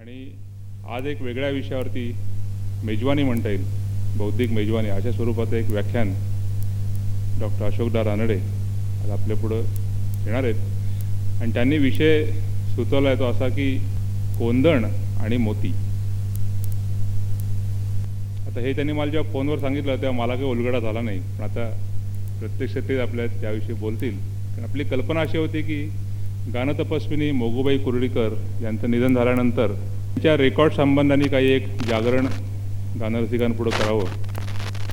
आणि आज एक वेगळ्या विषयावरती मेजवानी म्हणता येईल बौद्धिक मेजवानी अशा स्वरूपाचं एक व्याख्यान डॉक्टर अशोकदा रानडे आज आपल्यापुढं येणार आहेत. आणि त्यांनी विषय सुचवला आहे तो असा की कोंदण आणि मोती. आता हे त्यांनी मला जेव्हा फोनवर सांगितलं तेव्हा मला काही उलगडा झाला नाही. पण आता प्रत्यक्ष तेच आपल्या त्याविषयी बोलतील. कारण आपली कल्पना अशी होती की गानतपस्विनी मोगूबाई कुर्डीकर यांचं निधन झाल्यानंतर त्यांच्या रेकॉर्ड संबंधाने काही एक जागरण गानरसिकांपुढं करावं.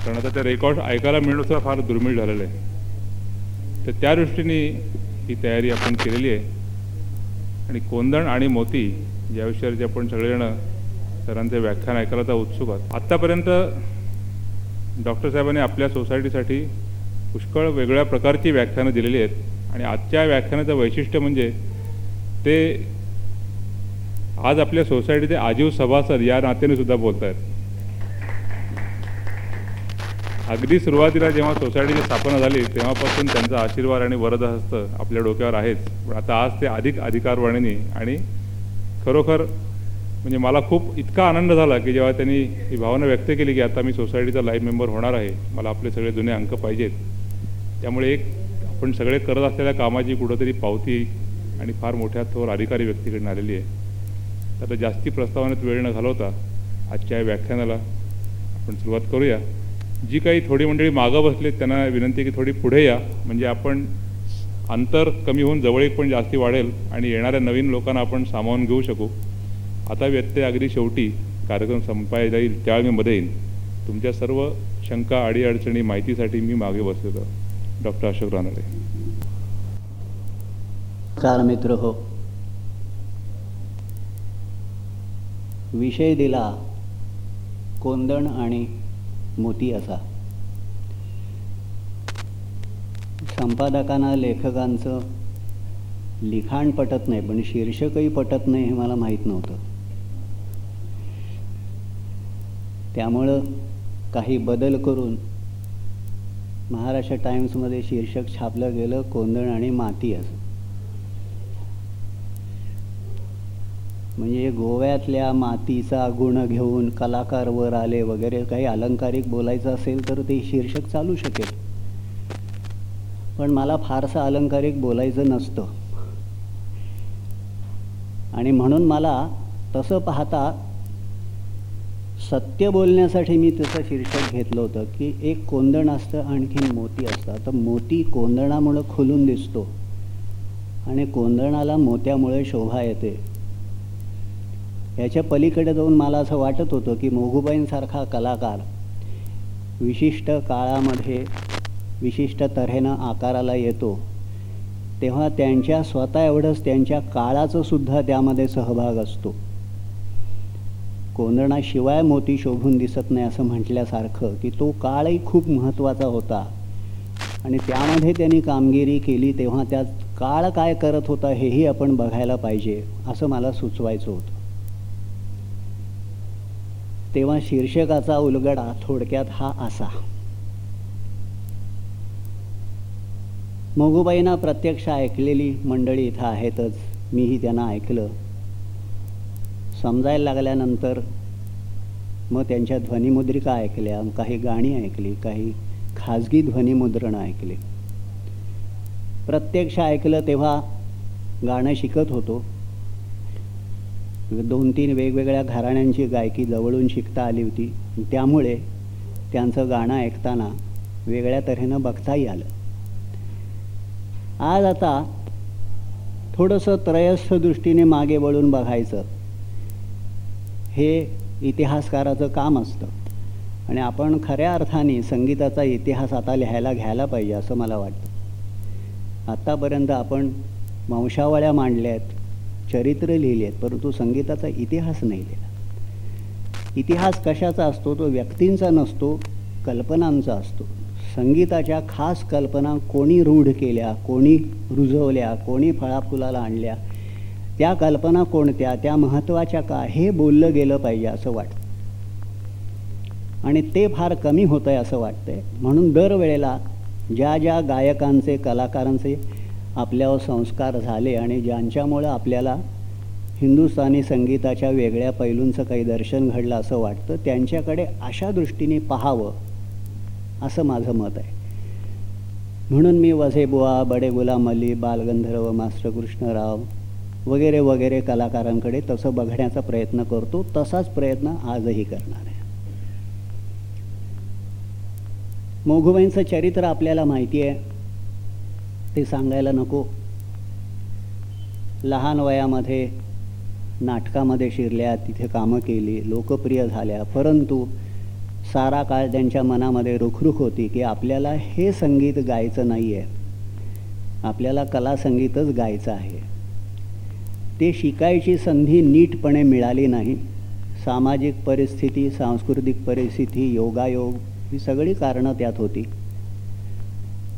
कारण आता ते रेकॉर्ड ऐकायला मिळणंसुद्धा फार दुर्मिळ झालेलं आहे. तर त्या दृष्टीने ही तयारी आपण केलेली आहे. आणि कोंदण आणि मोती या विषयावरती आपण सगळेजण सरांचे व्याख्यान ऐकायला तर उत्सुक आहात. आत्तापर्यंत डॉक्टर साहेबांनी आपल्या सोसायटीसाठी पुष्कळ वेगळ्या प्रकारची व्याख्यानं दिलेली आहेत. आणि आजच्या व्याख्यानाचं वैशिष्ट्य म्हणजे ते आज आपल्या सोसायटीचे आजीव सभासद या नात्याने सुद्धा बोलत आहेत अगदी सुरुवातीला जेव्हा सोसायटीची स्थापना झाली तेव्हापासून त्यांचा आशीर्वाद आणि वरदहस्त आपल्या डोक्यावर आहेच. पण आता आज ते अधिक अधिकारवाणीने आणि खरोखर म्हणजे मला खूप इतका आनंद झाला की जेव्हा त्यांनी ही भावना व्यक्त केली की आता मी सोसायटीचा लाईव्ह मेंबर होणार आहे मला आपले सगळे जुने अंक पाहिजेत. त्यामुळे एक आपण सगळे करत असलेल्या कामाची कुठंतरी पावती आणि फार मोठ्या थोर अधिकारी व्यक्तीकडून आलेली आहे. तर आता जास्ती प्रस्तावनेत वेळ न घालवता आजच्या व्याख्यानाला आपण सुरुवात करूया. जी काही थोडी मंडळी मागं बसलीत त्यांना विनंती की थोडी पुढे या. म्हणजे आपण अंतर कमी होऊन जवळीक पण जास्ती वाढेल आणि येणाऱ्या नवीन लोकांना आपण सामावून घेऊ शकू. आता व्यत्यय अगदी शेवटी कार्यक्रम संपायला जाईल त्यावेळी मी मध्ये येईन. तुमच्या सर्व शंका अडीअडचणी माहितीसाठी मी मागे बसलेलो डॉक्टर अशोक रानडे. चार मित्र हो. विषय दिला कोंदण आणि मोती असा. संपादकांना लेखकांचं लिखाण पटत नाही पण शीर्षकही पटत नाही हे मला माहीत नव्हतं. त्यामुळं काही बदल करून महाराष्ट्र टाइम्समध्ये शीर्षक छापलं गेलं कोंदण आणि माती असं. म्हणजे गोव्यातल्या मातीचा गुण घेऊन कलाकार वर आले वगैरे काही अलंकारिक बोलायचं असेल तर ते शीर्षक चालू शकेल. पण मला फारसं अलंकारिक बोलायचं नसतं. आणि म्हणून मला तसं पाहता सत्य बोलण्यासाठी मी तसं शीर्षक घेतलं होतं की एक कोंदण असतं आणखीन मोती असतं तर मोती कोंदणामुळं खुलून दिसतो. आणि कोंदणाला मोत्यामुळे शोभा येते. याच्या पलीकडे जाऊन मला असं वाटत होतं की मोगूबाईंसारखा कलाकार विशिष्ट काळामध्ये विशिष्ट तऱ्हेनं आकाराला येतो. तेव्हा त्यांच्या स्वतः एवढंच त्यांच्या काळाचं सुद्धा त्यामध्ये सहभाग असतो. कोंदणाशिवाय मोती शोभून दिसत नाही असं म्हटल्यासारखं की तो काळही खूप महत्त्वाचा होता. आणि त्यामध्ये त्यांनी कामगिरी केली तेव्हा त्यात काळ काय करत होता हेही आपण बघायला पाहिजे असं मला सुचवायचं होतं. तेव्हा शीर्षकाचा उलगडा थोडक्यात हा असा. मोगूबाईंना प्रत्यक्ष ऐकलेली मंडळी इथं आहेतच मीही त्यांना ऐकलं. समजायला लागल्यानंतर मग त्यांच्या ध्वनिमुद्रिका ऐकल्या काही गाणी ऐकली काही खाजगी ध्वनिमुद्रणं ऐकली. प्रत्यक्ष ऐकलं तेव्हा गाणं शिकत होतो. दोन तीन वेगवेगळ्या घराण्यांची गायकी जवळून शिकता आली होती. त्यामुळे त्यांचं गाणं ऐकताना वेगळ्या तऱ्हेनं बघताही आलं. आज आता थोडंसं त्रयस्थ दृष्टीने मागे वळून बघायचं. हे इतिहासकाराचं काम असतं. आणि आपण खऱ्या अर्थाने संगीताचा इतिहास आता लिहायला घ्यायला पाहिजे असं मला वाटतं. आत्तापर्यंत आपण वंशावळ्या मांडल्या आहेत चरित्र लिहिली आहेत परंतु संगीताचा इतिहास नाही लिहिला. इतिहास कशाचा असतो? तो व्यक्तींचा नसतो कल्पनांचा असतो. संगीताच्या खास कल्पना कोणी रूढ केल्या कोणी रुजवल्या कोणी फळाफुलाला आणल्या त्या कल्पना कोणत्या त्या महत्त्वाच्या का हे बोललं गेलं पाहिजे असं वाटतं. आणि ते फार कमी होतं आहे असं वाटतंय. म्हणून दरवेळेला ज्या ज्या गायकांचे कलाकारांचे आपल्यावर संस्कार झाले आणि ज्यांच्यामुळं आपल्याला हिंदुस्थानी संगीताच्या वेगळ्या पैलूंचं काही दर्शन घडलं असं वाटतं त्यांच्याकडे अशा दृष्टीने पाहावं असं माझं मत आहे. म्हणून मी वझेबुवा बडे गुलाम अली बालगंधर्व मास्टर कृष्णराव वगैरे वगैरे कलाकारांकडे तसं बघण्याचा प्रयत्न करतो. तसाच प्रयत्न आजही करणार आहे. मोघुबाईंचं चरित्र आपल्याला माहिती आहे. ते सांगायला नको. लहान वयामध्ये नाटकामध्ये शिरल्या तिथे कामं केली लोकप्रिय झाल्या. परंतु सारा काळ त्यांच्या मनामध्ये रुखरुख होती की आपल्याला हे संगीत गायचं नाही आहे आपल्याला कला संगीतच गायचं आहे. ते शिकायची संधी नीटपणे मिळाली नाही. सामाजिक परिस्थिती सांस्कृतिक परिस्थिती योगायोग ही सगळी कारणं त्यात होती.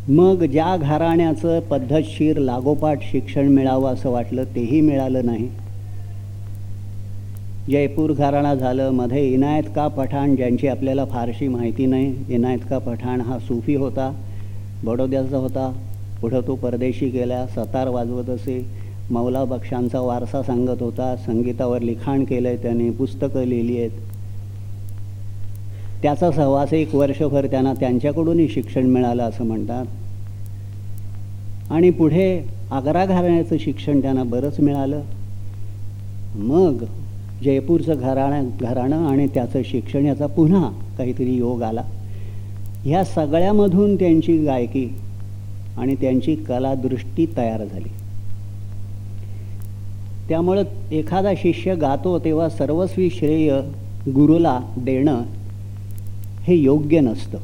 मग ज्या घराण्याचं पद्धतशीर लागोपाठ शिक्षण मिळावं असं वाटलं तेही मिळालं नाही. जयपूर घराणा झालं मध्ये इनायत का पठाण ज्यांची आपल्याला फारशी माहिती नाही इनायत का पठाण हा सुफी होता बडोद्याचा होता. पुढं तो परदेशी गेला सतार वाजवत असे. मौला बक्षांचा वारसा सांगत होता. संगीतावर लिखाण केलं आहे त्याने पुस्तकं लिहिली आहेत. त्याचा सहवास एक वर्षभर त्यांना त्यांच्याकडूनही शिक्षण मिळालं असं म्हणतात. आणि पुढे आग्रा घराण्याचं शिक्षण त्यांना बरंच मिळालं. मग जयपूरचं घराणं घराणं आणि त्याचं शिक्षण याचा पुन्हा काहीतरी योग आला. ह्या सगळ्यामधून त्यांची गायकी आणि त्यांची कलादृष्टी तयार झाली. त्यामुळं एखादा शिष्य गातो तेव्हा सर्वस्वी श्रेय गुरुला देणं हे योग्य नसतं.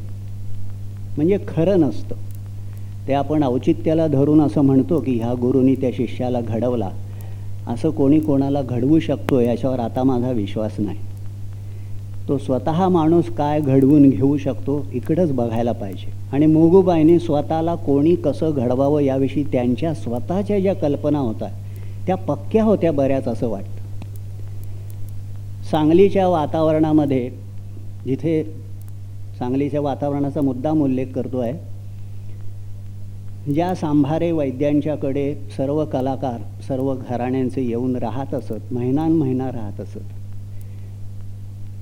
म्हणजे खरं नसतं. ते आपण औचित्याला धरून असं म्हणतो की ह्या गुरुनी त्या शिष्याला घडवला. असं कोणी कोणाला घडवू शकतो याच्यावर आता माझा विश्वास नाही. तो स्वतः माणूस काय घडवून घेऊ शकतो इकडंच बघायला पाहिजे. आणि मोगूबाईने स्वतःला कोणी कसं घडवावं याविषयी त्यांच्या स्वतःच्या ज्या कल्पना होतात त्या पक्क्या होत्या बऱ्याच असं वाटतं. सांगलीच्या वातावरणामध्ये जिथे सांगलीच्या वातावरणाचा मुद्दाम उल्लेख करतो आहे ज्या सांभारे वैद्यांच्याकडे सर्व कलाकार सर्व घराण्यांचे येऊन राहत असत महिनान महिना राहत असत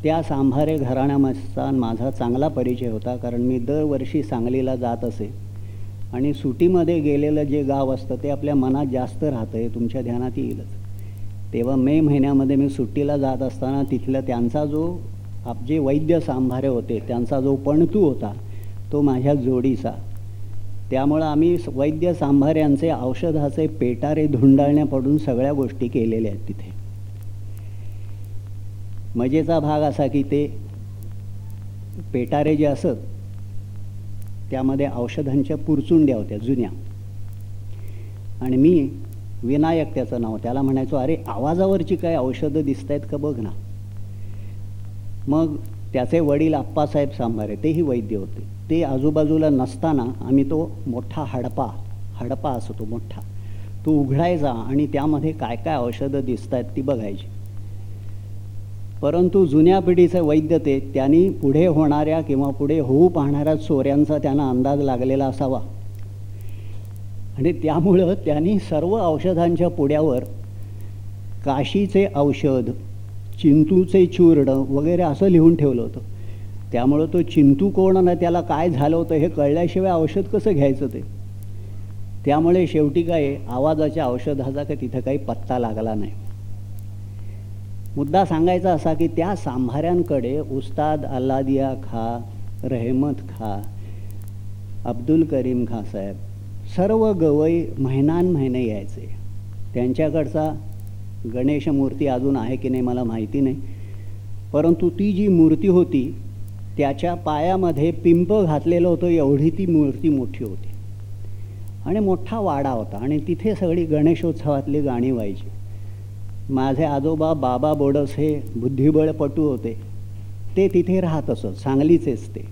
त्या सांभारे घराण्यामस्तान माझा चांगला परिचय होता कारण मी दरवर्षी सांगलीला जात असे. आणि सुटीमध्ये गेलेलं जे गाव असतं ते आपल्या मनात जास्त राहतं हे तुमच्या ध्यानात येईलच. तेव्हा मे महिन्यामध्ये मी सुट्टीला जात असताना तिथलं त्यांचा जो आप जे वैद्य सांभारे होते त्यांचा जो पणतू होता तो माझ्या जोडीचा. त्यामुळं आम्ही वैद्य सांभाऱ्यांचे औषधाचे पेटारे धुंडाळण्यापडून सगळ्या गोष्टी केलेल्या आहेत तिथे. मजेचा भाग असा की ते पेटारे जे असत त्यामध्ये औषधांच्या पुरचुंड्या होत्या जुन्या. आणि मी विनायक त्याचं नाव त्याला म्हणायचो अरे आवाजावरची काय औषधं दिसत आहेत का बघ ना. मग त्याचे वडील आप्पासाहेब सांभारे तेही वैद्य होते. ते आजूबाजूला नसताना आम्ही तो मोठा हडपा हडपा असतो मोठा. तो उघडायचा आणि त्यामध्ये काय काय औषधं दिसत आहेत ती बघायची. परंतु जुन्या पिढीचे वैद्य ते त्यांनी पुढे होणाऱ्या किंवा पुढे होऊ पाहणाऱ्या चोऱ्यांचा त्यांना अंदाज लागलेला असावा. आणि त्यामुळं त्यांनी सर्व औषधांच्या पुड्यावर काशीचे औषध चिंतूचे चूर्ण वगैरे असं लिहून ठेवलं होतं. त्यामुळं तो चिंतू कोण ना त्याला काय झालं होतं हे कळल्याशिवाय औषध कसं घ्यायचं ते? त्यामुळे शेवटी काय आवाजाच्या औषधाचा का तिथं काही पत्ता लागला नाही. मुद्दा सांगायचा असा की त्या सांभाऱ्यांकडे उस्ताद अल्लादिया खा रहमत खा अब्दुल करीम खा साहेब सर्व गवई महिनान महिने यायचे. त्यांच्याकडचा गणेश मूर्ती अजून आहे की नाही मला माहिती नाही. परंतु ती जी मूर्ती होती त्याच्या पायामध्ये पिंप घातलेलं होतं एवढी ती मूर्ती मोठी होती. आणि मोठा वाडा होता. आणि तिथे सगळी गणेशोत्सवातली गाणी व्हायची. माझे आजोबा बाबा बोडस हे बुद्धिबळपटू होते. ते तिथे राहत असत सांगलीचेच ते.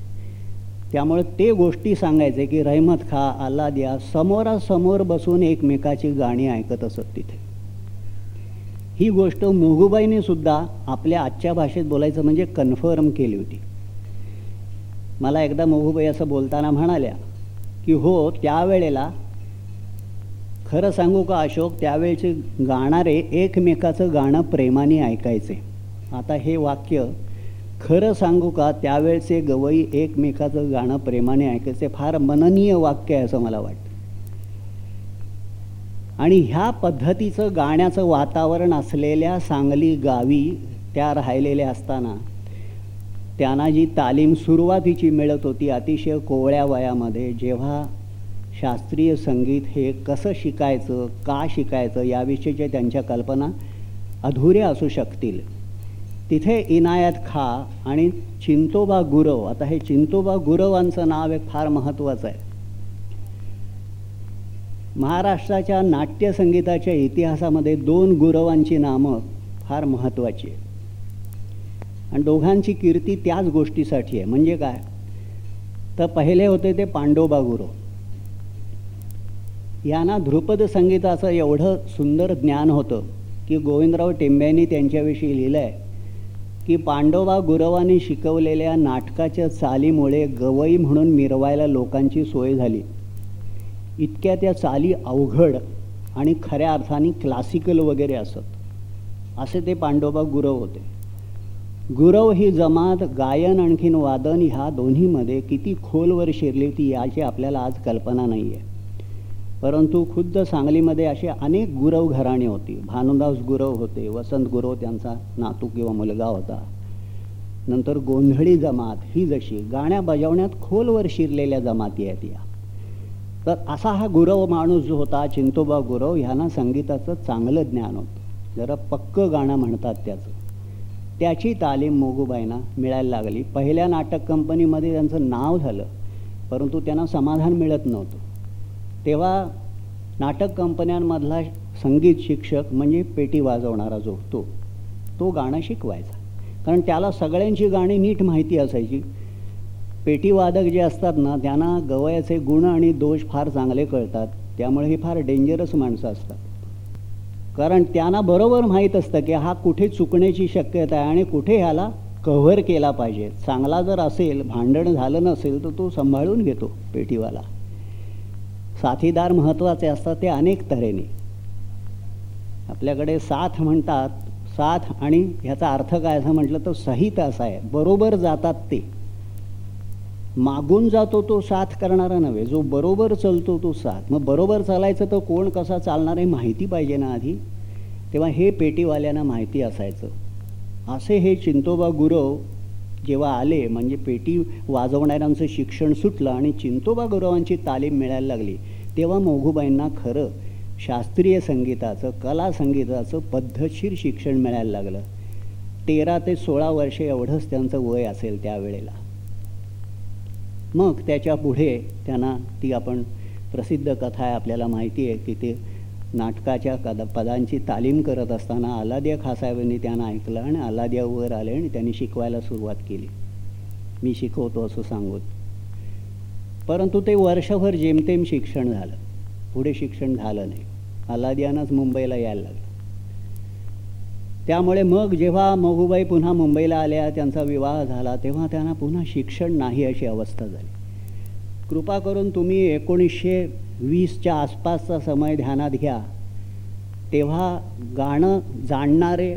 त्यामुळे ते गोष्टी सांगायचे की रहमत खा आल्ला द्या समोरासमोर बसून एकमेकाची गाणी ऐकत असत तिथे. ही गोष्ट मोगूबाईने सुद्धा आपल्या आजच्या भाषेत बोलायचं म्हणजे कन्फर्म केली होती. मला एकदा मोगूबाई असं बोलताना म्हणाल्या की हो त्यावेळेला खरं सांगू का अशोक? त्यावेळचे गाणारे एकमेकाचं गाणं प्रेमाने ऐकायचे. आता हे वाक्य खरं सांगू का त्यावेळचे गवई एकमेकाचं गाणं प्रेमाने ऐकायचे फार मननीय वाक्य आहे असं मला वाटतं. आणि ह्या पद्धतीचं गाण्याचं वातावरण असलेल्या सांगली गावी त्या राहिलेल्या असताना त्यांना जी तालीम सुरुवातीची मिळत होती अतिशय कोवळ्या वयामध्ये जेव्हा शास्त्रीय संगीत हे कसं शिकायचं का शिकायचं याविषयीच्या त्यांच्या कल्पना अधुऱ्या असू शकतील. तिथे इनायत खा आणि चिंतोबा गुरव आता हे चिंतोबा गुरवांचं नाव एक फार महत्त्वाचं आहे. महाराष्ट्राच्या नाट्यसंगीताच्या इतिहासामध्ये दोन गुरवांची नामं फार महत्त्वाची आहेत. आणि दोघांची कीर्ती त्याच गोष्टीसाठी आहे. म्हणजे काय? तर पहिले होते ते पांडोबा गुरव. यांना ध्रुपद संगीताचं एवढं सुंदर ज्ञान होतं की गोविंदराव टेंब्यांनी त्यांच्याविषयी लिहिलं आहे की पांडोबा गुरवांनी शिकवलेल्या नाटकाच्या चालीमुळे गवई म्हणून मिरवायला लोकांची सोय झाली. इतक्या त्या चाली अवघड आणि खऱ्या अर्थाने क्लासिकल वगैरे असत. असे ते पांडोबा गुरव होते. गुरव ही जमात गायन आणखीन वादन ह्या दोन्हीमध्ये किती खोलवर शिरली होती याची आपल्याला आज कल्पना नाही आहे परंतु खुद्द सांगलीमध्ये असे अनेक गुरव घराणी होती. भानुदास गुरव होते वसंत गुरव त्यांचा नातू किंवा मुलगा होता. नंतर गोंधळी जमात ही जशी गाण्या बजावण्यात खोलवर शिरलेल्या जमाती आहेत या. तर असा हा गुरव माणूस जो होता चिंतोबा गुरव ह्यांना संगीताचं चांगलं ज्ञान होतं. जरा पक्कं गाणं म्हणतात त्याचं. त्याची तालीम मोगूबाईंना मिळायला लागली. पहिल्या नाटक कंपनीमध्ये त्यांचं नाव झालं परंतु त्यांना समाधान मिळत नव्हतं. तेव्हा नाटक कंपन्यांमधला संगीत शिक्षक म्हणजे पेटी वाजवणारा जो तो तो गाणं शिकवायचा. कारण त्याला सगळ्यांची गाणी नीट माहिती असायची. पेटीवादक जे असतात ना त्यांना गवयाचे गुण आणि दोष फार चांगले कळतात. त्यामुळे हे फार डेंजरस माणसं असतात. कारण त्यांना बरोबर माहीत असतं की हा कुठे चुकण्याची शक्यता आहे आणि कुठे ह्याला कव्हर केला पाहिजे. चांगला जर असेल भांडण झालं नसेल तर तो सांभाळून घेतो पेटीवाला. साथीदार महत्त्वाचे असतात ते अनेक तऱ्हेने. आपल्याकडे साथ म्हणतात साथ आणि ह्याचा अर्थ काय असं म्हटलं तर सहित असा आहे बरोबर जातात ते. मागून जातो तो साथ करणारा नव्हे जो बरोबर चलतो तो साथ. मग बरोबर चालायचं तर कोण कसा चालणार आहे माहिती पाहिजे ना आधी. तेव्हा हे पेटीवाल्यांना माहिती असायचं. असे हे चिंतोबा गुरव जेव्हा आले म्हणजे पेटी वाजवणाऱ्यांचं शिक्षण सुटलं आणि चिंतोबा गौरवांची तालीम मिळायला लागली तेव्हा मोघूबाईंना खरं शास्त्रीय संगीताचं कला संगीताचं पद्धतशीर शिक्षण मिळायला लागलं. तेरा ते सोळा वर्षे एवढंच त्यांचं वय असेल त्यावेळेला मग त्याच्या पुढे त्यांना ती आपण प्रसिद्ध कथा आहे आपल्याला माहिती आहे की ते नाटकाच्या कदा पदांची तालीम करत असताना अलादिया खासाहेबांनी त्यांना ऐकलं आणि अलादिया वर आले आणि त्यांनी शिकवायला सुरुवात केली. मी शिकवतो असं सांगून. परंतु ते वर्षभर जेमतेम शिक्षण झालं. पुढे शिक्षण झालं नाही. अलादियानंच मुंबईला यायला लागलं. त्यामुळे मग जेव्हा मगुबाई पुन्हा मुंबईला आल्या त्यांचा विवाह झाला तेव्हा त्यांना पुन्हा शिक्षण नाही अशी अवस्था झाली. कृपा करून तुम्ही एकोणीसशे वीसच्या आसपासचा समय ध्यानात घ्या. तेव्हा गाणं जाणणारे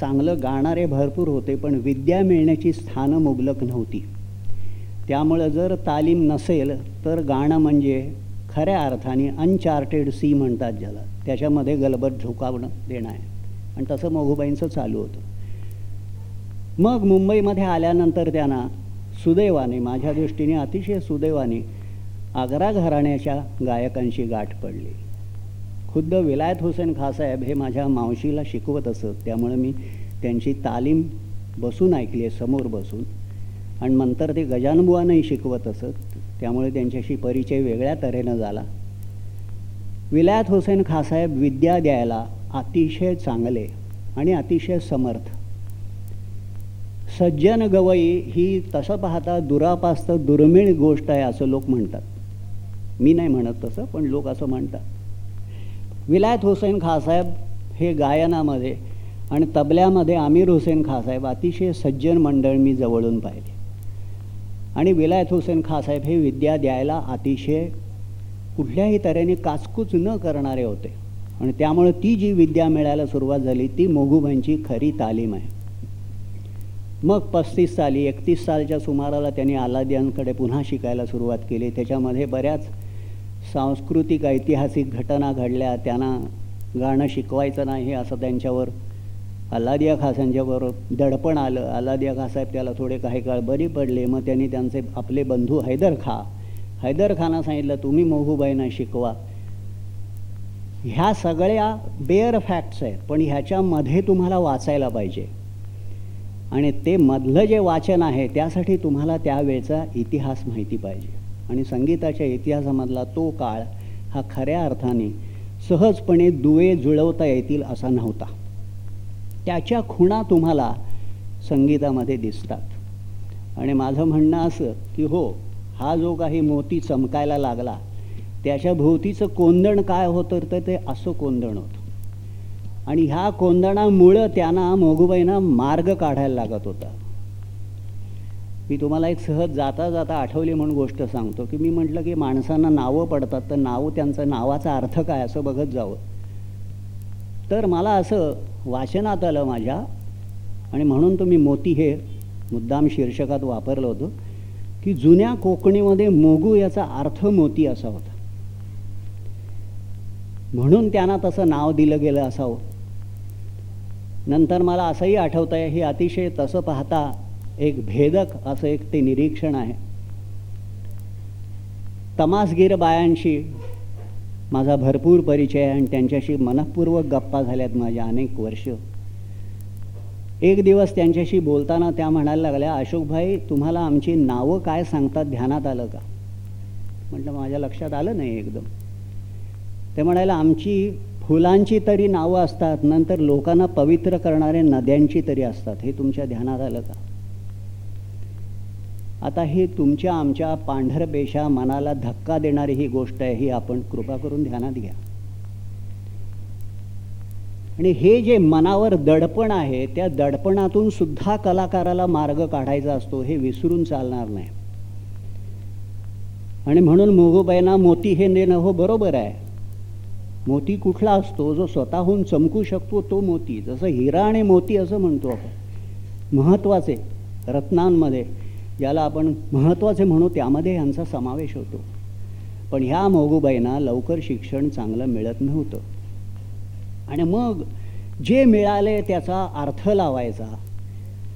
चांगलं गाणारे भरपूर होते पण विद्या मिळण्याची स्थानं मुबलक नव्हती. त्यामुळं जर तालीम नसेल तर गाणं म्हणजे खऱ्या अर्थाने अनचार्टेड सी म्हणतात ज्याला. त्याच्यामध्ये गलबत झोकावणं देणं आहे. आणि तसं मोघूबाईंचं चालू होतं. मग मुंबईमध्ये आल्यानंतर त्यांना सुदैवाने माझ्या दृष्टीने अतिशय सुदैवाने आग्रा घराण्याच्या गायकांशी गाठ पडली. खुद्द विलायत हुसेन खासाहेब हे माझ्या मावशीला शिकवत असत त्यामुळे मी त्यांची तालीम बसून ऐकली आहे समोर बसून. आणि नंतर ते गजानबुवानंही शिकवत असत त्यामुळे त्यांच्याशी परिचय वेगळ्या तऱ्हेनं झाला. विलायत हुसेन खासाहेब विद्या द्यायला अतिशय चांगले आणि अतिशय समर्थ. सज्जन गवई ही तसं पाहता दुरापास्त दुर्मिळ गोष्ट आहे असं लोक म्हणतात. मी नाही म्हणत तसं पण लोक असं म्हणतात. विलायत हुसेन खासाहेब हे गायनामध्ये आणि तबल्यामध्ये आमिर हुसेन खासाहेब अतिशय सज्जन मंडळ मी जवळून पाहिले. आणि विलायत हुसेन खासाहेब हे विद्या द्यायला अतिशय कुठल्याही तऱ्हेने काचकूच न करणारे होते. आणि त्यामुळे ती जी विद्या मिळायला सुरुवात झाली ती मोगूबाईंची खरी तालीम आहे. मग पस्तीस साली एकतीस सालच्या सुमाराला त्यांनी आलादियांकडे पुन्हा शिकायला सुरुवात केली. त्याच्यामध्ये बऱ्याच सांस्कृतिक ऐतिहासिक घटना घडल्या त्यांना गाणं शिकवायचं नाही असं त्यांच्यावर अल्लादिया खासांच्यावर दडपण आलं. अल्लादिया खासाहेब त्याला थोडे काही काळ बरी पडले. मग त्यांनी त्यांचे आपले बंधू हैदर खा. हैदर खाना सांगितलं तुम्ही मोहूबाईंना शिकवा. ह्या सगळ्या बेअर फॅक्ट्स आहेत पण ह्याच्यामध्ये तुम्हाला वाचायला पाहिजे. आणि ते मधलं जे वाचन आहे त्यासाठी तुम्हाला त्यावेळचा इतिहास माहिती पाहिजे. आणि संगीताच्या इतिहासामधला तो काळ हा खऱ्या अर्थाने सहजपणे दुवे जुळवता येतील असा नव्हता. त्याच्या खुणा तुम्हाला संगीतामध्ये दिसतात. आणि माझं म्हणणं असं की हो हा जो काही मोती चमकायला लागला त्याच्या भोवतीचं कोंदण काय होतं तर ते असं कोंदण होतं. आणि ह्या कोंदणामुळं त्यांना मोगूबाईंना मार्ग काढायला लागत होता. मी तुम्हाला एक सहज जाता जाता आठवली म्हणून गोष्ट सांगतो की मी म्हटलं की माणसांना नावं पडतात तर नावं त्यांचं नावाचा अर्थ काय असं बघत जावं. तर मला असं वाचनात आलं माझ्या आणि म्हणून तुम्ही मोती हे मुद्दाम शीर्षकात वापरलं होतं की जुन्या कोकणीमध्ये मोगू याचा अर्थ मोती असा होता. म्हणून त्यांना तसं नाव दिलं गेलं असावं. नंतर मला असंही आठवतं आहे हे अतिशय तसं पाहता एक भेदक असं एक ते निरीक्षण आहे. तमासगीर बायांशी माझा भरपूर परिचय आहे आणि त्यांच्याशी मनपूर्वक गप्पा झाल्यात माझ्या अनेक वर्ष. एक दिवस त्यांच्याशी बोलताना त्या म्हणायला लागल्या अशोकभाई तुम्हाला आमची नावं काय सांगतात? ध्यानात आलं का? म्हटलं माझ्या लक्षात आलं नाही एकदम. ते म्हणायला आमची फुलांची तरी नावं असतात नंतर लोकांना पवित्र करणारे नद्यांची तरी असतात. हे तुमच्या ध्यानात आलं का? आता ही तुमच्या आमच्या पांढरपेशा मनाला धक्का देणारी ही गोष्ट आहे ही आपण कृपा करून ध्यानात घ्या. आणि हे जे मनावर दडपण आहे त्या दडपणातून सुद्धा कलाकाराला मार्ग काढायचा असतो हे विसरून चालणार नाही. आणि म्हणून मोगोबाईंना मोती हे नेणं हो बरोबर आहे. मोती कुठला असतो? जो स्वतःहून चमकू शकतो तो मोती. जसं हिरा आणि मोती असं म्हणतो आपण. महत्त्वाचे रत्नांमध्ये. ज्याला आपण महत्त्वाचे म्हणू त्यामध्ये यांचा समावेश होतो. पण ह्या मोगूबाईंना लवकर शिक्षण चांगलं मिळत नव्हतं. आणि मग जे मिळाले त्याचा अर्थ लावायचा.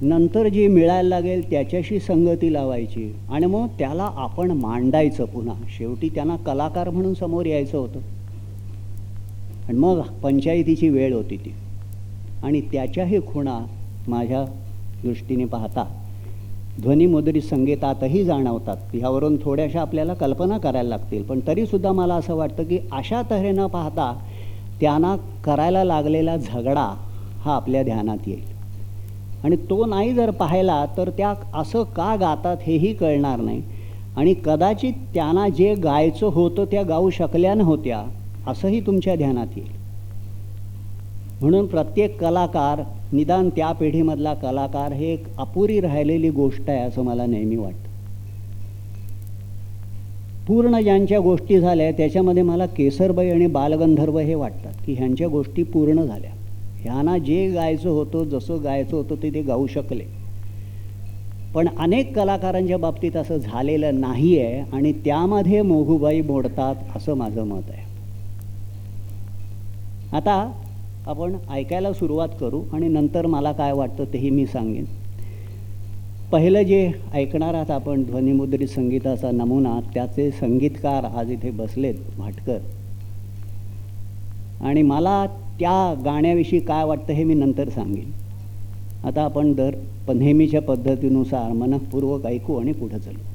नंतर जे मिळायला लागेल त्याच्याशी संगती लावायची. आणि मग त्याला आपण मांडायचं पुन्हा. शेवटी त्यांना कलाकार म्हणून समोर यायचं होतं. आणि मग पंचायतीची वेळ होती ती. आणि त्याच्याही खुणा माझ्या दृष्टीने पाहता ध्वनिमुद्री संगीतातही जाणवतात. ह्यावरून थोड्याशा आपल्याला कल्पना करायला लागतील. पण तरीसुद्धा मला असं वाटतं की अशा तऱ्हेनं पाहता त्यांना करायला लागलेला झगडा हा आपल्या ध्यानात येईल. आणि तो नाही जर पाहिला तर त्या असं का गातात हेही कळणार नाही. आणि कदाचित त्यांना जे गायचं होतं त्या गाऊ शकल्या नव्हत्या असंही तुमच्या ध्यानात येईल. म्हणून प्रत्येक कलाकार निदान त्या पिढीमधला कलाकार हे एक अपुरी राहिलेली गोष्ट आहे असं मला नेहमी वाटतं. पूर्ण ज्यांच्या गोष्टी झाल्या त्याच्यामध्ये मला केसरबाई आणि बालगंधर्व हे वाटतात की ह्यांच्या गोष्टी पूर्ण झाल्या. ह्यांना जे गायचं होतं जसं गायचं होतं ते ते गाऊ शकले. पण अनेक कलाकारांच्या बाबतीत असं झालेलं नाही आहे आणि त्यामध्ये मोघूबाई मोडतात असं माझं मत आहे. आता आपण ऐकायला सुरुवात करू आणि नंतर मला काय वाटतं तेही मी सांगेन. पहिलं जे ऐकणार आहात आपण ध्वनिमुद्रित संगीताचा नमुना त्याचे संगीतकार आज इथे बसलेत भाटकर. आणि मला त्या गाण्याविषयी काय वाटतं हे मी नंतर सांगेन. आता आपण दर नेहमीच्या पद्धतीनुसार मनपूर्वक ऐकू आणि पुढं चलू.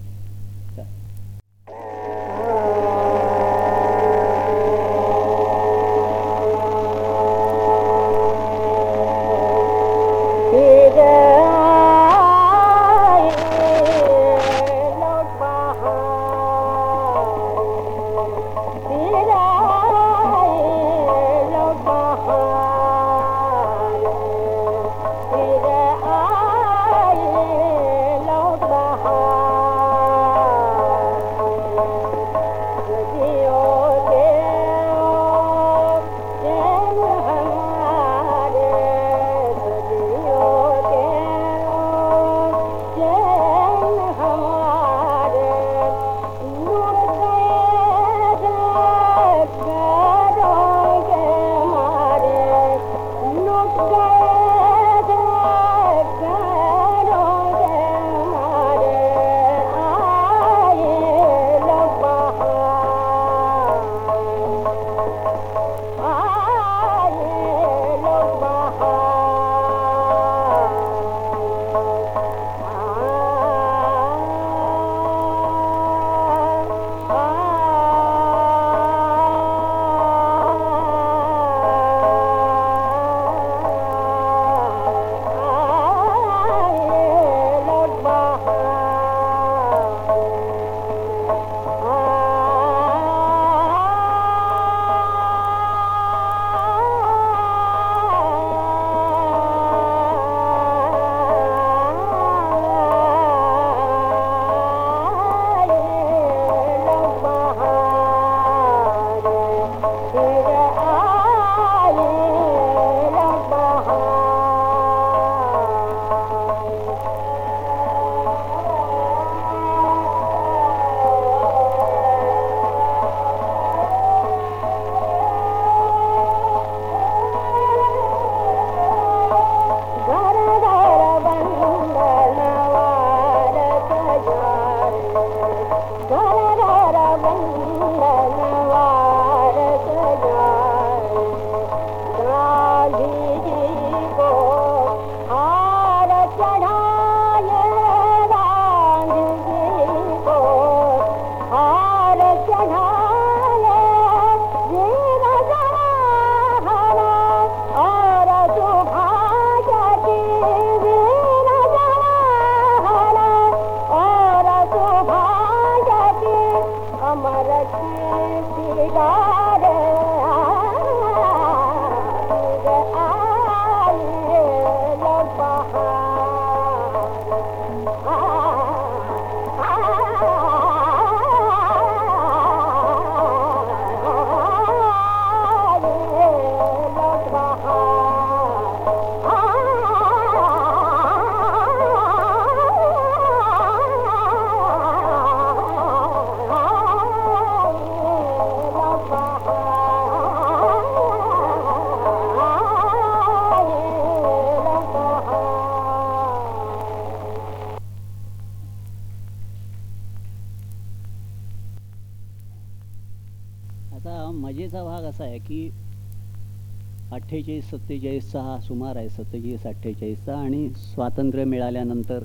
अठ्ठेचाळीस सत्तेचाळीसचा हा सुमार आहे सत्तेचाळीस अठ्ठेचाळीसचा आणि स्वातंत्र्य मिळाल्यानंतर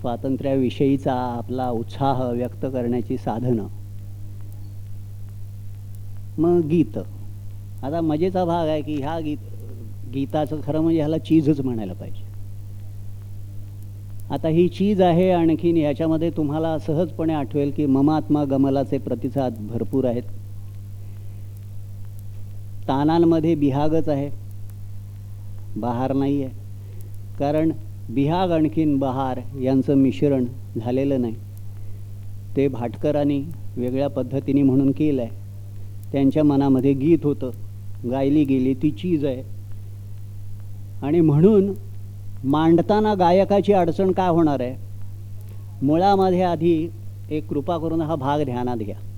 स्वातंत्र्याविषयीचा आपला उत्साह व्यक्त करण्याची साधनं. मग गीत. आता मजेचा भाग आहे की ह्या गीत गीताचं खरं म्हणजे ह्याला चीजच म्हणायला पाहिजे. आता ही चीज आहे आणखीन याच्यामध्ये तुम्हाला सहजपणे आठवेल की ममात्मा गमलाचे प्रतिसाद भरपूर आहेत. तानांमध्ये बिहागच आहे. बहार नाही आहे कारण बिहाग आणखीन बहार यांचं मिश्रण झालेलं नाही. ते भाटकरांनी वेगळ्या पद्धतीने म्हणून केलं आहे त्यांच्या मनामध्ये गीत होतं. गायली गेली ती चीज आहे. आणि म्हणून मांडताना गायकाची अडचण काय होणार आहे? मुळामध्ये आधी एक कृपा करून हा भाग ध्यानात घ्या.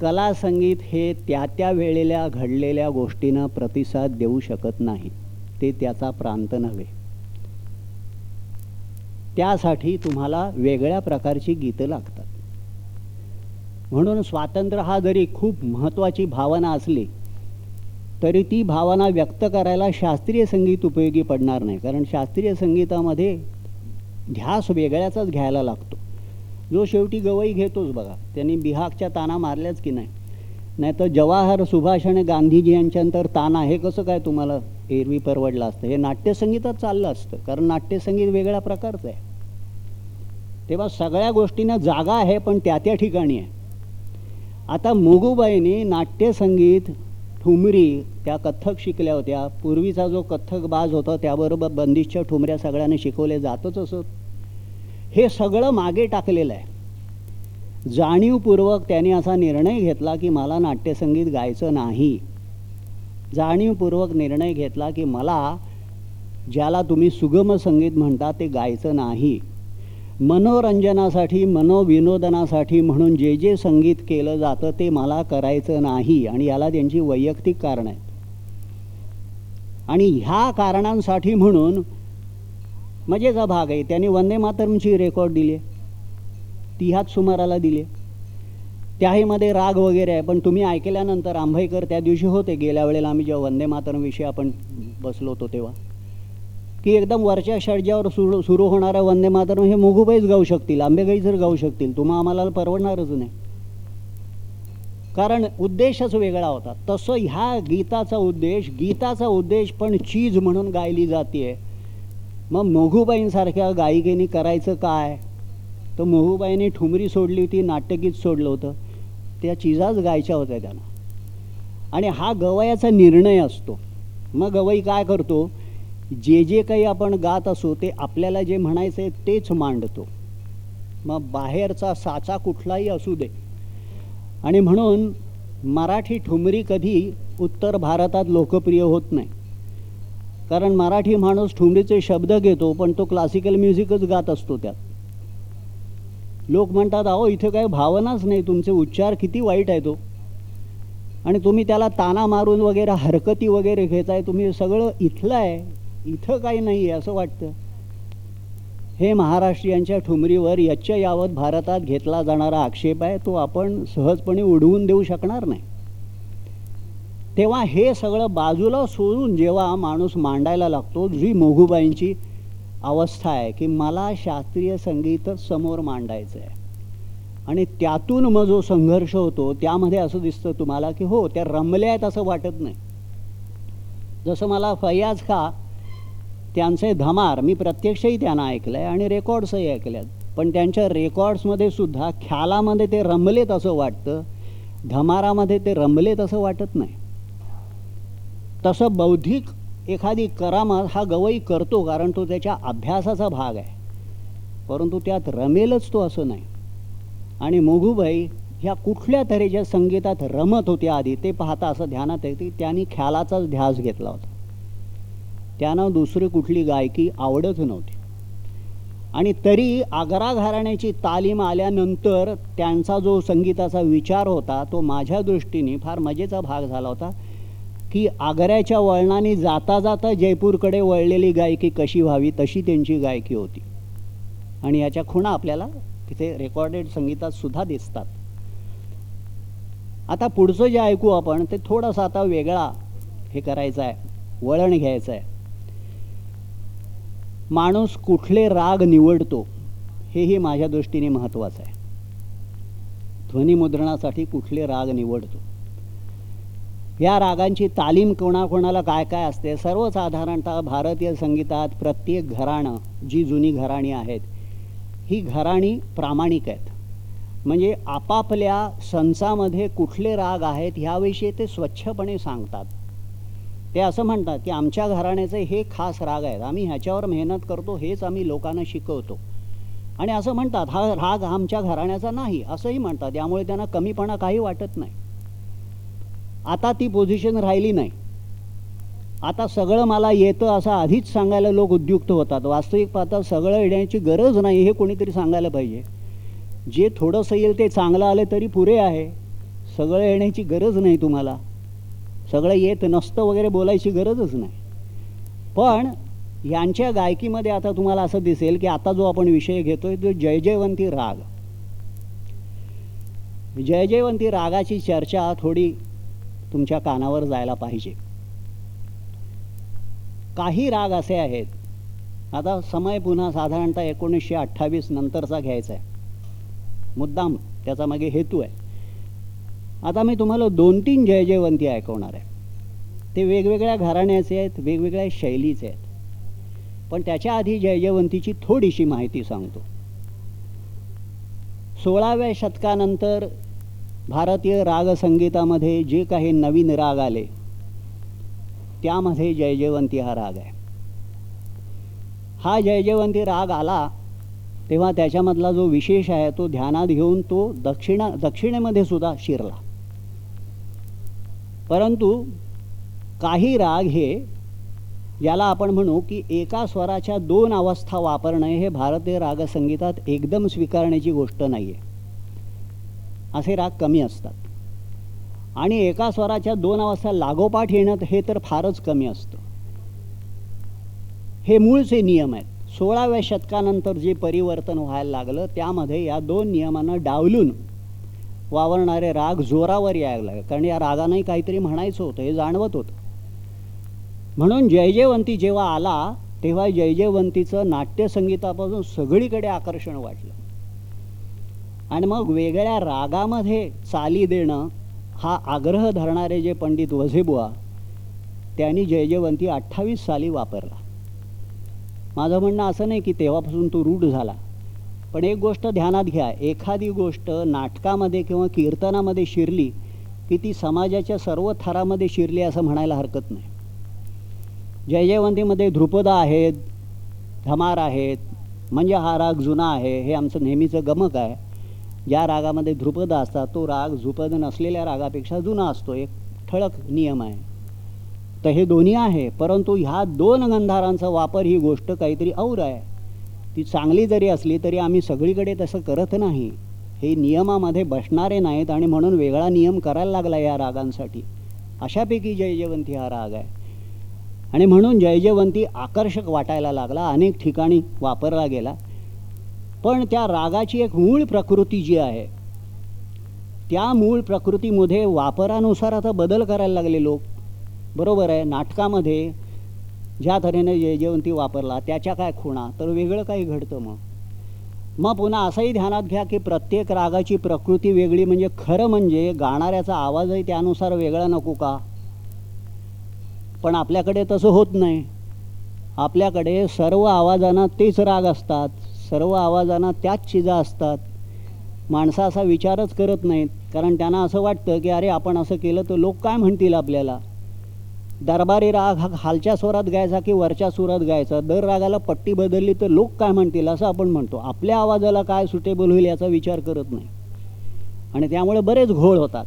कला संगीत हे त्या त्या वेळेला घडलेल्या गोष्टींना प्रतिसाद देऊ शकत नाही ते त्याचा प्रांत नव्हे. त्यासाठी तुम्हाला वेगळ्या प्रकारची गीतं लागतात. म्हणून स्वातंत्र्य हा जरी खूप महत्त्वाची भावना असली तरी ती भावना व्यक्त करायला शास्त्रीय संगीत उपयोगी पडणार नाही कारण शास्त्रीय संगीतामध्ये ध्यास वेगळ्याचाच घ्यायला लागतो. जो शेवटी गवई घेतोच बघा. त्यांनी बिहागच्या ताना मारल्याच की नाही? नाही तर जवाहर सुभाष आणि गांधीजी यांच्यानंतर ताना हे कसं काय तुम्हाला एरवी परवडलं असतं? हे नाट्यसंगीतात चाललं असतं कारण नाट्यसंगीत वेगळ्या प्रकारचं आहे. तेव्हा सगळ्या गोष्टींना जागा आहे पण त्या त्या ठिकाणी आहे. आता मोगूबाईंनी नाट्यसंगीत ठुमरी त्या कथ्थक शिकल्या होत्या. पूर्वीचा जो कथ्थक बाज होता त्याबरोबर बंदिशच्या ठुमऱ्या सगळ्यांना शिकवले. जातच असत हे सगळं मागे टाकलेलं आहे. जाणीवपूर्वक त्याने असा निर्णय घेतला की मला नाट्यसंगीत गायचं नाही. जाणीवपूर्वक निर्णय घेतला की मला ज्याला तुम्ही सुगम संगीत म्हणता ते गायचं नाही. मनोरंजनासाठी मनोविनोदनासाठी म्हणून जे जे संगीत केलं जातं ते मला करायचं नाही आणि याला त्यांची वैयक्तिक कारणं आहेत. आणि ह्या कारणांसाठी म्हणून म्हणजे मजेचा भाग आहे. त्यांनी वंदे मातरमची रेकॉर्ड दिली ती ह्याच सुमाराला दिली त्याहीमध्ये राग वगैरे आहे. पण तुम्ही ऐकल्यानंतर आंबेकर त्या दिवशी होते. गेल्या वेळेला आम्ही जेव्हा वंदे मातरमविषयी आपण बसलो होतो तेव्हा. की एकदम वरच्या षडज्यावर सुरू सुरू होणारं वंदे मातरम हे मुघुबाईच गाऊ शकतील. आंबेगाई जर गाऊ शकतील. तुम्हा आम्हाला परवडणारच नाही. कारण उद्देशच वेगळा होता. तसं ह्या गीताचा उद्देश गीताचा उद्देश पण चीज म्हणून गायली जाते मग मोघूबाईंसारख्या गायिकेनी करायचं काय? तर मोहूबाईंनी ठुमरी सोडली होती नाट्यगीत सोडलं होतं. त्या चिजाच गायच्या होत्या त्यांना. आणि हा गवयाचा निर्णय असतो. मग गवई काय करतो? जे जे काही आपण गात असू ते आपल्याला जे म्हणायचं आहे तेच मांडतो. मग बाहेरचा साचा कुठलाही असू दे. आणि म्हणून मराठी ठुमरी कधी उत्तर भारतात लोकप्रिय होत नाही. कारण मराठी माणूस ठुमरीचे शब्द घेतो पण तो क्लासिकल म्युझिकच गात असतो त्यात. लोक म्हणतात अहो इथं काही भावनाच नाही तुमचे उच्चार किती वाईट आहे तो हो. आणि तुम्ही त्याला ताना मारून वगैरे हरकती वगैरे घेताय तुम्ही सगळं इथलं आहे इथं काही नाही आहे असं वाटतं. हे महाराष्ट्रीयांच्या ठुमरीवर यच्च यावत भारतात घेतला जाणारा आक्षेप आहे तो आपण सहजपणे उडवून देऊ शकणार नाही. तेव्हा हे सगळं बाजूला सोडून जेव्हा माणूस मांडायला लागतो जी मोगूबाईंची अवस्था आहे की मला शास्त्रीय संगीतच समोर मांडायचं आहे आणि त्यातून मग जो संघर्ष होतो त्यामध्ये असं दिसतं तुम्हाला की हो त्या रमल्या आहेत असं वाटत नाही. जसं मला फैयाज खा त्यांचे धमार मी प्रत्यक्षही त्यांना ऐकलं आहे आणि रेकॉर्ड्सही ऐकल्यात. पण त्यांच्या रेकॉर्ड्समध्ये सुद्धा ख्यालामध्ये ते रमलेत असं वाटतं धमारामध्ये ते रमलेत असं वाटत नाही. तसं बौद्धिक एखादी करामत हा गवई करतो कारण तो त्याच्या अभ्यासाचा भाग आहे. परंतु त्यात रमेलच तो असं नाही. आणि मोघूबाई ह्या कुठल्या तऱ्हेच्या संगीतात रमत होत्या आधी ते पाहता असं ध्यानात येते त्यांनी ख्यालाचाच ध्यास घेतला होता. त्यानं दुसरी कुठली गायकी आवडत नव्हती. आणि तरी आग्रा घराण्याची तालीम आल्यानंतर त्यांचा जो संगीताचा विचार होता तो माझ्या दृष्टीने फार मजेचा भाग झाला होता. की आग्र्याच्या वळणाने जाता जाता जयपूरकडे वळलेली गायकी कशी व्हावी तशी त्यांची गायकी होती. आणि याच्या खुणा आपल्याला तिथे रेकॉर्डेड संगीतात सुद्धा दिसतात. आता पुढचं जे ऐकू आपण ते थोडंसं आता वेगळा हे करायचं आहे वळण घ्यायचं आहे माणूस कुठले राग निवडतो हेही माझ्या दृष्टीने महत्त्वाचं आहे. ध्वनिमुद्रणासाठी कुठले राग निवडतो. या रागांची तालीम कोणाकोणाला काय काय असते? सर्वसाधारणतः भारतीय संगीतात प्रत्येक घराणं जी जुनी घराणी आहेत ही घराणी प्रामाणिक आहेत. म्हणजे आपापल्या संचामध्ये कुठले राग आहेत ह्याविषयी ते स्वच्छपणे सांगतात. ते असं म्हणतात की आमच्या घराण्याचे हे खास राग आहेत. आम्ही ह्याच्यावर मेहनत करतो हेच आम्ही लोकांना शिकवतो. आणि असं म्हणतात हा राग आमच्या घराण्याचा नाही असंही म्हणतात. यामुळे त्यांना कमीपणा काही वाटत नाही. आता ती पोझिशन राहिली नाही. आता सगळं मला येतं असं आधीच सांगायला लोक उद्युक्त होतात. वास्तविक पाहता सगळं येण्याची गरज नाही हे कोणीतरी सांगायला पाहिजे. जे थोडंसं येईल ते चांगलं आलं तरी पुरे आहे. सगळं येण्याची गरज नाही तुम्हाला. सगळं येत नसतं वगैरे बोलायची गरजच नाही. पण यांच्या गायकीमध्ये आता तुम्हाला असं दिसेल की आता जो आपण विषय घेतोय तो जय जयवंती राग. जय जयवंती रागाची चर्चा थोडी तुमच्या कानावर जायला पाहिजे. काही राग असे आहेत. आता समय पुन्हा साधारणतः एकोणीसशे अठ्ठावीस नंतरचा घ्यायचा आहे. मुद्दाम त्याचा मागे हेतू आहे. आता मी तुम्हाला दोन तीन जय जयवंती ऐकवणार आहे. ते वेगवेगळ्या घराण्याचे आहेत वेगवेगळ्या शैलीचे आहेत. पण त्याच्या आधी जय जयवंतीची थोडीशी माहिती सांगतो. सोळाव्या शतकानंतर भारतीय रागसंगीतामध्ये जे काही नवीन राग आले त्यामध्ये जयजयवंती हा राग आहे. हा जयजयवंती राग आला तेव्हा त्याच्यामधला जो विशेष आहे तो ध्यानात घेऊन तो दक्षिणा दक्षिणेमध्ये सुद्धा शिरला. परंतु काही राग हे याला आपण म्हणू की एका स्वराच्या दोन अवस्था वापरणे हे भारतीय रागसंगीतात एकदम स्वीकारण्याची गोष्ट नाही आहे असे राग कमी असतात. आणि एका स्वराच्या दोन अवस्था लागोपाठ येणं हे तर फारच कमी असतं. हे मूळचे नियम आहेत. सोळाव्या शतकानंतर जे परिवर्तन व्हायला लागलं त्यामध्ये या दोन नियमांना डावलून वावरणारे राग जोरावर यायला लागले. कारण या रागानंही काहीतरी म्हणायचं होतं हे जाणवत होतं. म्हणून जय जयवंती जेव्हा आला तेव्हा जय जयवंतीचं नाट्यसंगीतापासून सगळीकडे आकर्षण वाटलं. आणि मग वेगळ्या रागामध्ये चाली देणं हा आग्रह धरणारे जे पंडित वझेबुआ त्यांनी जयजयवंती अठ्ठावीस साली वापरला. माझं म्हणणं असं नाही की तेव्हापासून तो रूढ झाला पण एक गोष्ट ध्यानात घ्या एखादी गोष्ट नाटकामध्ये किंवा कीर्तनामध्ये शिरली की ती समाजाच्या सर्व थरामध्ये शिरली असं म्हणायला हरकत नाही. जयजयवंतीमध्ये ध्रुपद ध्रुपदा आहेत धमार आहेत म्हणजे हा राग जुना आहे हे आमचं नेहमीचं गमक आहे. ज्या रागामध्ये ध्रुपद असतात तो राग झुपद नसलेल्या रागापेक्षा जुना असतो एक ठळक नियम आहे. तर हे दोन्ही आहे परंतु ह्या दोन गंधारांचा वापर ही गोष्ट काहीतरी और आहे. ती चांगली जरी असली तरी आम्ही सगळीकडे तसं करत नाही. हे नियमामध्ये बसणारे नाहीत आणि म्हणून वेगळा नियम करायला लागला या रागांसाठी. अशापैकी जयजयवंती हा राग आहे. आणि म्हणून जयजयवंती आकर्षक वाटायला लागला अनेक ठिकाणी वापरला गेला. पण त्या रागाची एक मूळ प्रकृती जी आहे त्या मूळ प्रकृतीमध्ये वापरानुसार आता बदल करायला लागले लोक. बरोबर आहे नाटकामध्ये ज्या तऱ्हेने जय जयवंती वापरला त्याच्या काय खुणा तर वेगळं काही घडतं मग. मग पुन्हा असंही ध्यानात घ्या की प्रत्येक रागाची प्रकृती वेगळी म्हणजे खरं म्हणजे गाणाऱ्याचा आवाजही त्यानुसार वेगळा नको का? पण आपल्याकडे तसं होत नाही. आपल्याकडे सर्व आवाजांना तेच राग असतात. सर्व आवाजांना त्याच चिजा असतात. माणसं असा विचारच करत नाहीत. कारण त्यांना असं वाटतं की अरे आपण असं केलं तर लोक काय म्हणतील आपल्याला? दरबारी राग हा खालच्या स्वरात गायचा की वरच्या सुरात गायचा? दर रागाला पट्टी बदलली तर लोक काय म्हणतील असं आपण म्हणतो. आपल्या आवाजाला काय सुटेबल होईल याचा विचार करत नाही. आणि त्यामुळे बरेच घोळ होतात.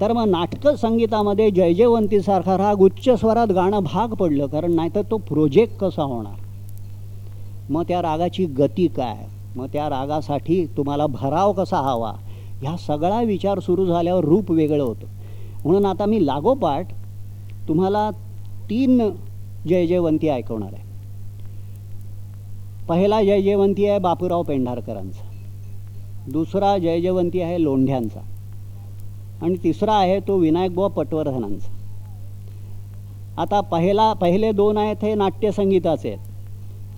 तर मग नाटक संगीतामध्ये जयजयवंतीसारखा राग उच्च स्वरात गाणं भाग पडलं. कारण नाहीतर तो प्रोजेक्ट कसा होणार? मग त्या रागाची गती काय? मग त्या रागासाठी तुम्हाला भराव कसा हवा? ह्या सगळा विचार सुरू झाल्यावर रूप वेगळं होतं. म्हणून आता मी लागोपाठ तुम्हाला तीन जय जयवंती ऐकवणार आहे. पहिला जय जयवंती आहे बापूराव पेंढारकरांचा. दुसरा जय जयवंती आहे लोंढ्यांचा. आणि तिसरा आहे तो विनायकबुवा पटवर्धनांचा. आता पहिला पहिले दोन आहेत हे नाट्यसंगीताचे आहेत.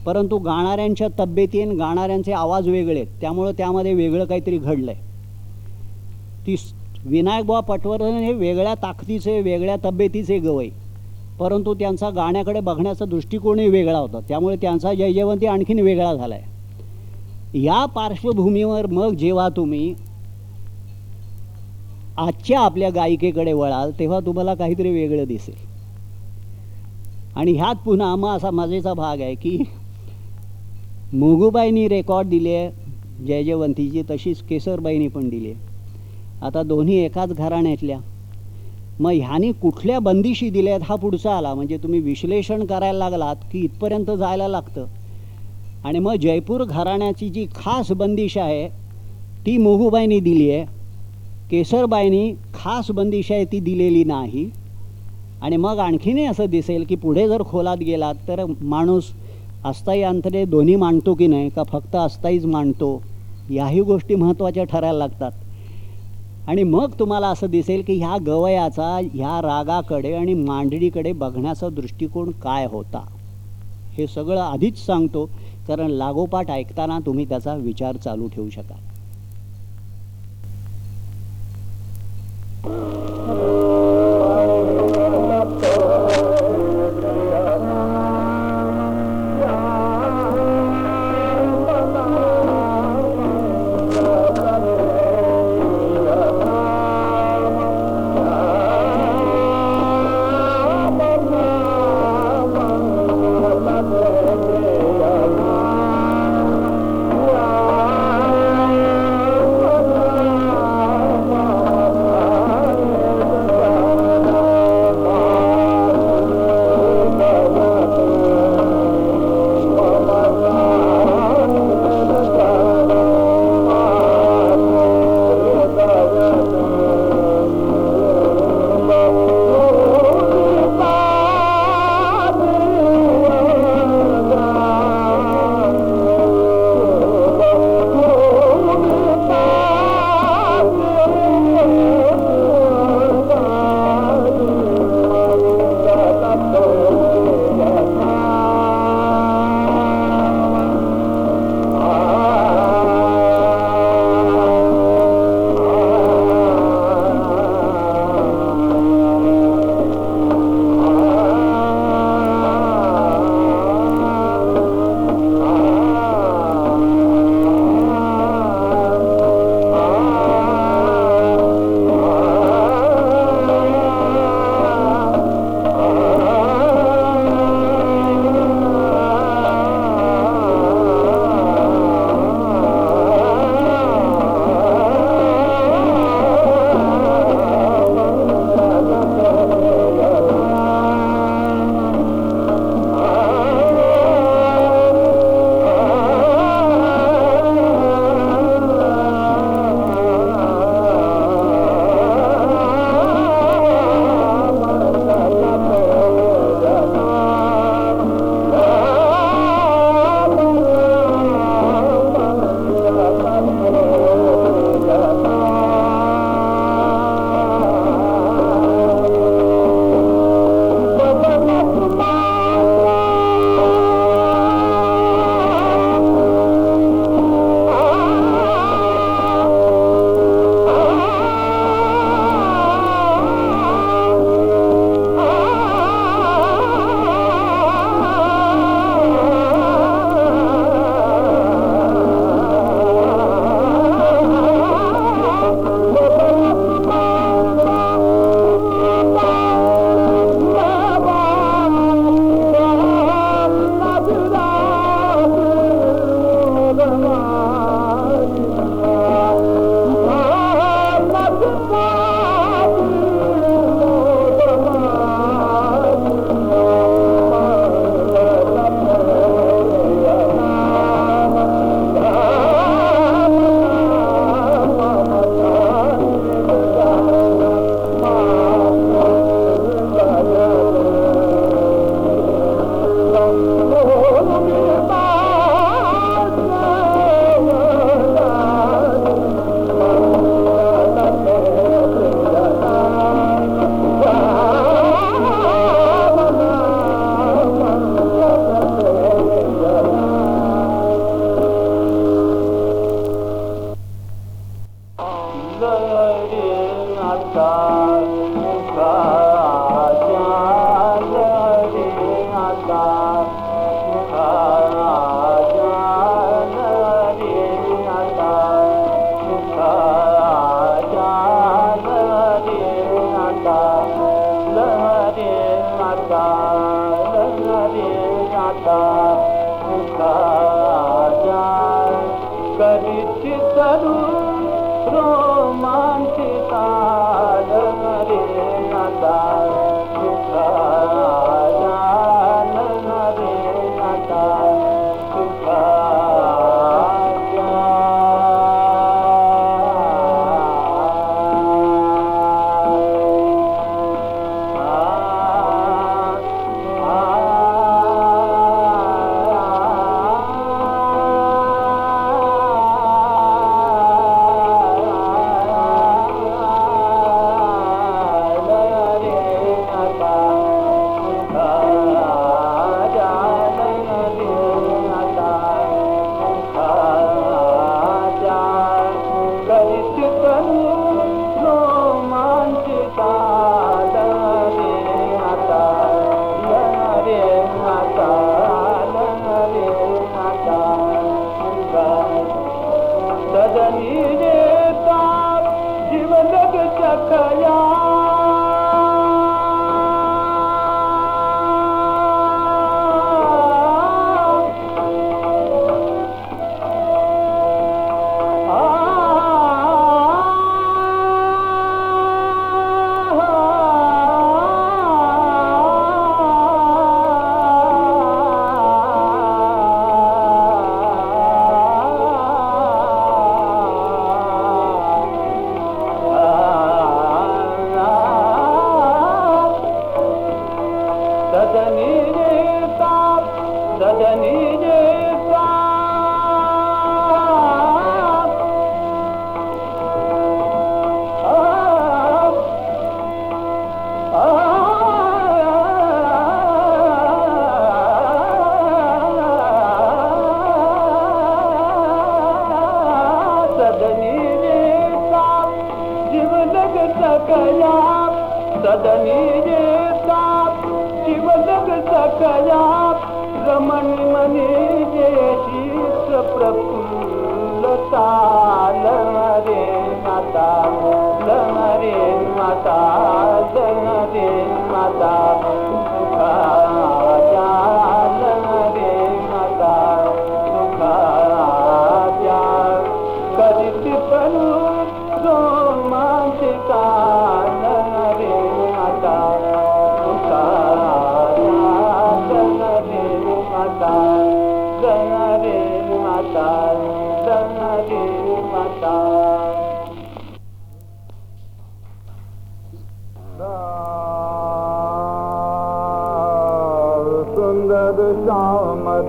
परंतु गाणाऱ्यांच्या तब्येतीन गाणाऱ्यांचे आवाज वेगळे आहेत. त्यामुळं त्यामध्ये वेगळं काहीतरी घडलं आहे विनायकबा पटवर्धन हे वेगळ्या ताकदीचे वेगळ्या तब्येतीचे गवई. परंतु त्यांचा गाण्याकडे बघण्याचा दृष्टिकोनही वेगळा होता. त्यामुळे त्यांचा जयजयवंती आणखीन वेगळा झाला आहे या पार्श्वभूमीवर मग जेव्हा तुम्ही आजच्या आपल्या गायिकेकडे वळाल तेव्हा तुम्हाला काहीतरी वेगळं दिसेल. आणि ह्यात पुन्हा मग असा मजेचा भाग आहे की मोगूबाईंनी रेकॉर्ड दिले जयजयवंतीची तशीच केसरबाईंनी पण दिली आता दोन्ही एकाच घराण्यातल्या. मग ह्यानी कुठल्या बंदिशी दिल्यात हा पुढचा आला. म्हणजे तुम्ही विश्लेषण करायला लागलात की इथपर्यंत जायला लागतं. आणि मग जयपूर घराण्याची जी खास बंदिश आहे ती मोहूबाईंनी दिली आहे. केसरबाईंनी खास बंदिश आहे ती दिलेली नाही. आणि मग आणखीनही असं दिसेल की पुढे जर खोलात गेलात तर माणूस अस्थायी अंतरे दोन्ही मांडतो की नाही का फक्त अस्थायीच मांडतो? याही गोष्टी महत्त्वाच्या ठरायला लागतात. आणि मग तुम्हाला असं दिसेल की ह्या गवयाचा ह्या रागाकडे आणि मांडणीकडे बघण्याचा दृष्टिकोन काय होता? हे सगळं आधीच सांगतो कारण लागोपाठ ऐकताना तुम्ही त्याचा विचार चालू ठेवू शकाल. marchar.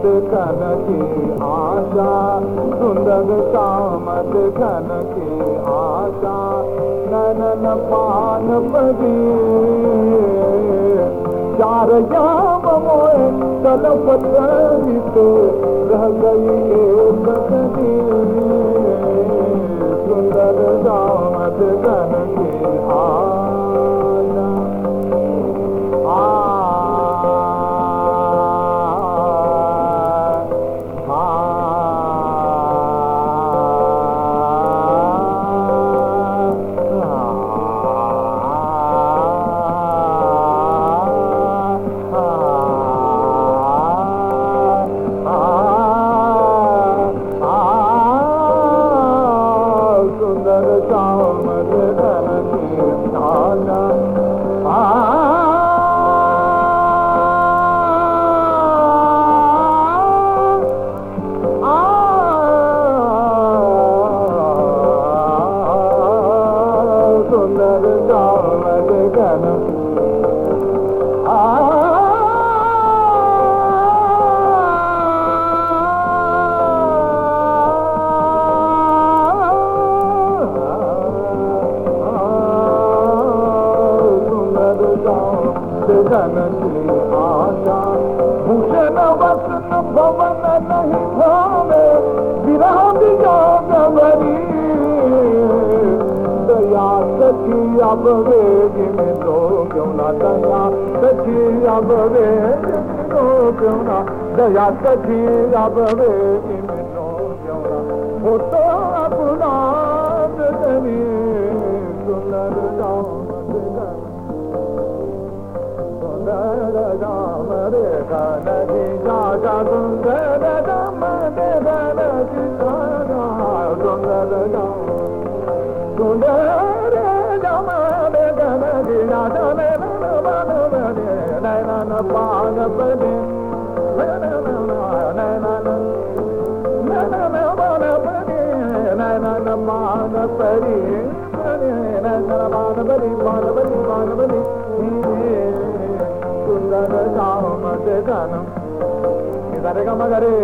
कणकी आसान सुंदर दामत की आशा ननन पान चार जाम मोहन पीतो सुंदर दामद की कभी रबड़े इमनो फोटो अपना दनी सुनर राम सुनर राम रे धन जी राजा सुंदर राम रे धन जी राजा सुनर राम सुनर राम रे धन जी राजा रे नन बन बने नन पान बने பரி பரி பானபரி பானபரி சுந்தர காமத கனம் இதர கமகரே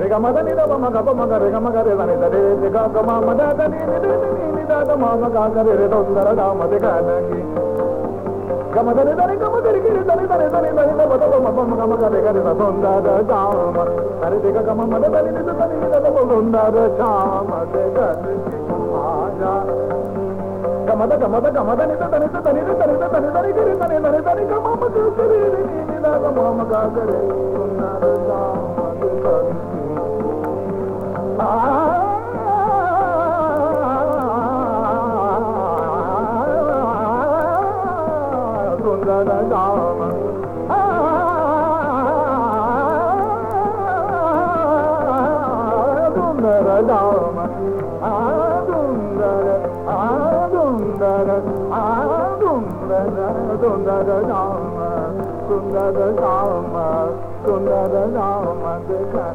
రిగమద నిదమ మగప మగ రిగమగ రిదని దరి దిగ గమ మద దని నిదని నిద గమ మగ గరి రిదొందర గమ దిగ నగి मग रे द नि द रे रे ग ग म म द द नि नि द नि नि द द म म ग ग रे रे सुंदर राम ते गानकी ग म द नि द रे ग म ग रे gi रे द नि द रे द नि द नि द ब द ब म प म ग म ग रे ग रे द सुंदर राम अरे रे ग ग म म द द नि नि द द नि नि द द ब सुंदर श्याम ते गानकी